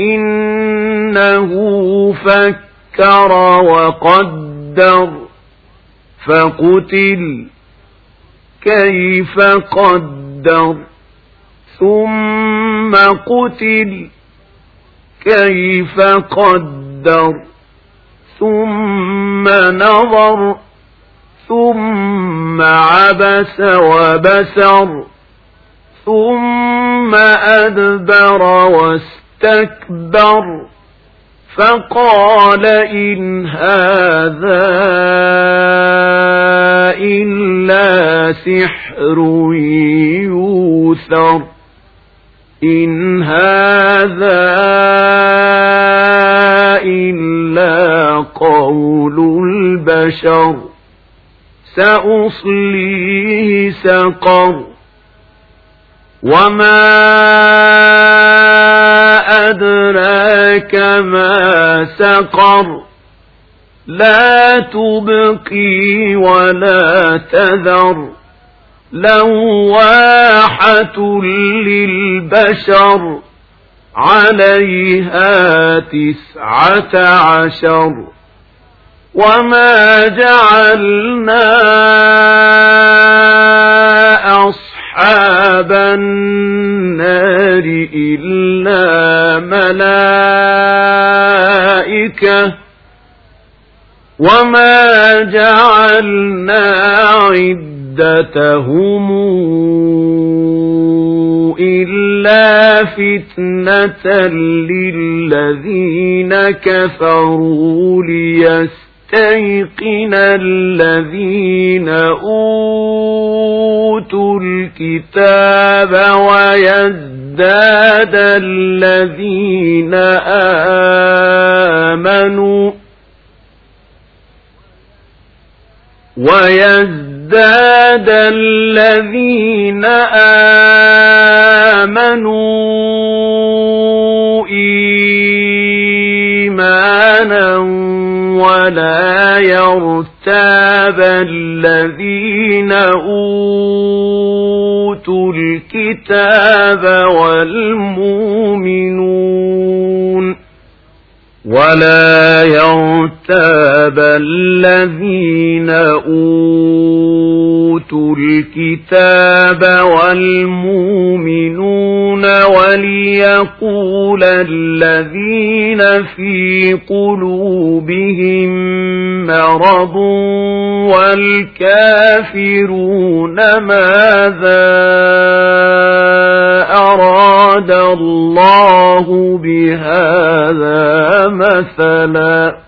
إنه فكر وقدر فقتل كيف قدر ثم قتل كيف قدر ثم نظر ثم عبس وبسر ثم أدبر واستكبر فقال إن هذا إلا سحر يوثر إن هذا إلا قول البشر سأصليه سقر وما أدراك ما سقر. لا تبقي ولا تذر. لواحة للبشر. عليها تسعة عشر. وما جعلنا أصحاب النار إلا ملائكة. وما جعلنا عدتهم إلا فتنة للذين كفروا ليستطيعوا يستيقن الذين أوتوا الكتاب ويزداد الذين آمنوا ويزداد الذين آمنوا إيمانا ولا يرتاب الذين أوتوا الكتاب والمؤمنون ولا يرتاب الذين أوتوا الكتاب والمؤمنون وليقول الذين في قلوبهم مرض والكافرون ماذا أراد الله بهذا مثلا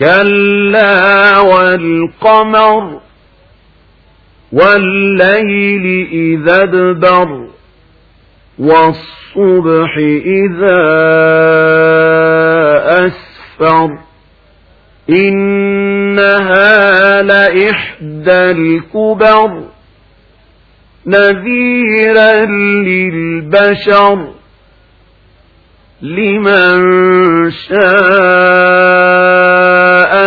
كلا والقمر والليل إذا ادبر والصبح إذا أسفر إنها لإحدى الكبر نذيرا للبشر لمن شاء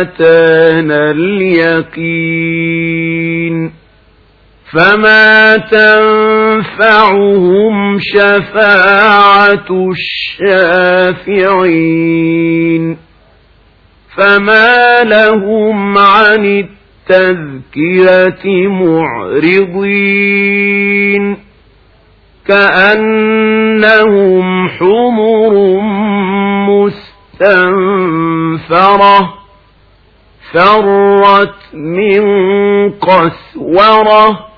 أتانا اليقين فما تنفعهم شفاعة الشافعين فما لهم عن التذكرة معرضين كأنهم حمر مستنفرة فرت من قسوره